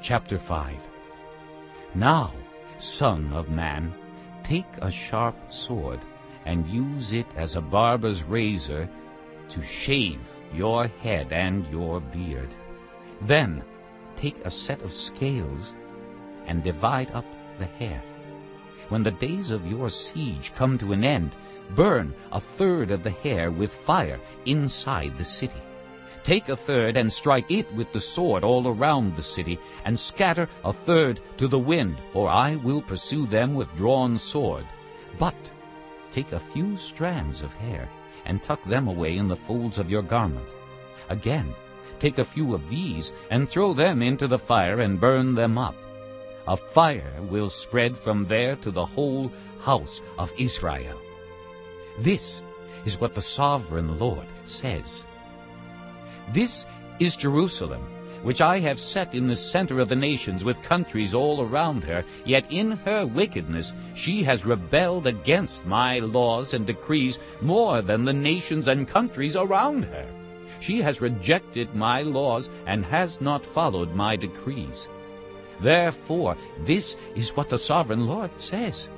Chapter 5 Now, son of man, take a sharp sword, and use it as a barber's razor to shave your head and your beard. Then take a set of scales and divide up the hair. When the days of your siege come to an end, burn a third of the hair with fire inside the city. Take a third and strike it with the sword all around the city, and scatter a third to the wind, for I will pursue them with drawn sword. But take a few strands of hair, and tuck them away in the folds of your garment. Again, take a few of these, and throw them into the fire, and burn them up. A fire will spread from there to the whole house of Israel. This is what the sovereign Lord says. This is Jerusalem, which I have set in the center of the nations with countries all around her, yet in her wickedness she has rebelled against my laws and decrees more than the nations and countries around her. She has rejected my laws and has not followed my decrees. Therefore, this is what the sovereign Lord says.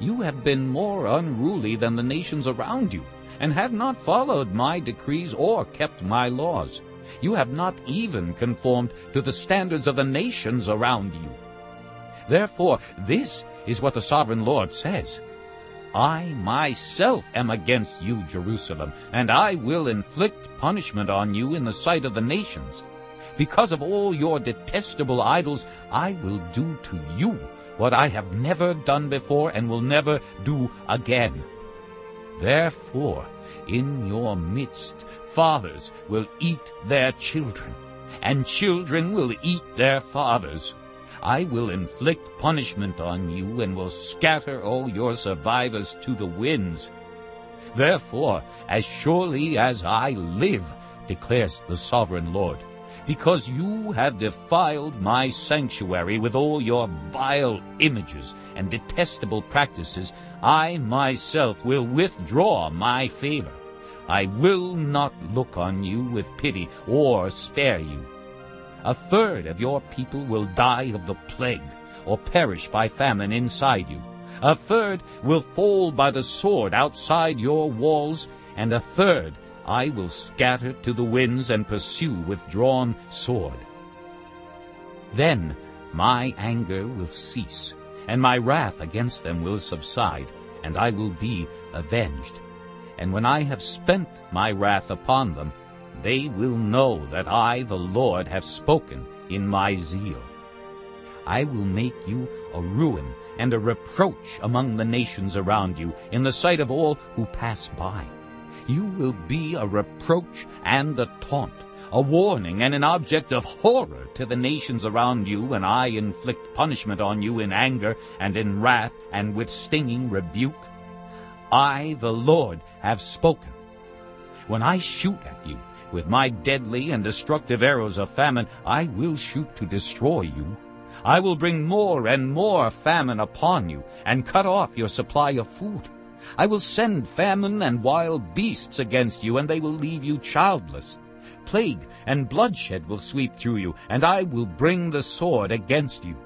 You have been more unruly than the nations around you, and have not followed my decrees or kept my laws. You have not even conformed to the standards of the nations around you. Therefore, this is what the sovereign Lord says. I myself am against you, Jerusalem, and I will inflict punishment on you in the sight of the nations. Because of all your detestable idols, I will do to you what I have never done before and will never do again. Therefore, in your midst, fathers will eat their children, and children will eat their fathers. I will inflict punishment on you and will scatter all your survivors to the winds. Therefore, as surely as I live, declares the sovereign Lord, because you have defiled my sanctuary with all your vile images and detestable practices, I myself will withdraw my favor. I will not look on you with pity or spare you. A third of your people will die of the plague or perish by famine inside you. A third will fall by the sword outside your walls, and a third I will scatter to the winds and pursue with drawn sword. Then my anger will cease, and my wrath against them will subside, and I will be avenged. And when I have spent my wrath upon them, they will know that I, the Lord, have spoken in my zeal. I will make you a ruin and a reproach among the nations around you, in the sight of all who pass by. You will be a reproach and a taunt, a warning and an object of horror to the nations around you when I inflict punishment on you in anger and in wrath and with stinging rebuke. I, the Lord, have spoken. When I shoot at you with my deadly and destructive arrows of famine, I will shoot to destroy you. I will bring more and more famine upon you and cut off your supply of food. I will send famine and wild beasts against you, and they will leave you childless. Plague and bloodshed will sweep through you, and I will bring the sword against you.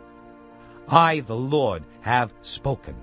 I, the Lord, have spoken.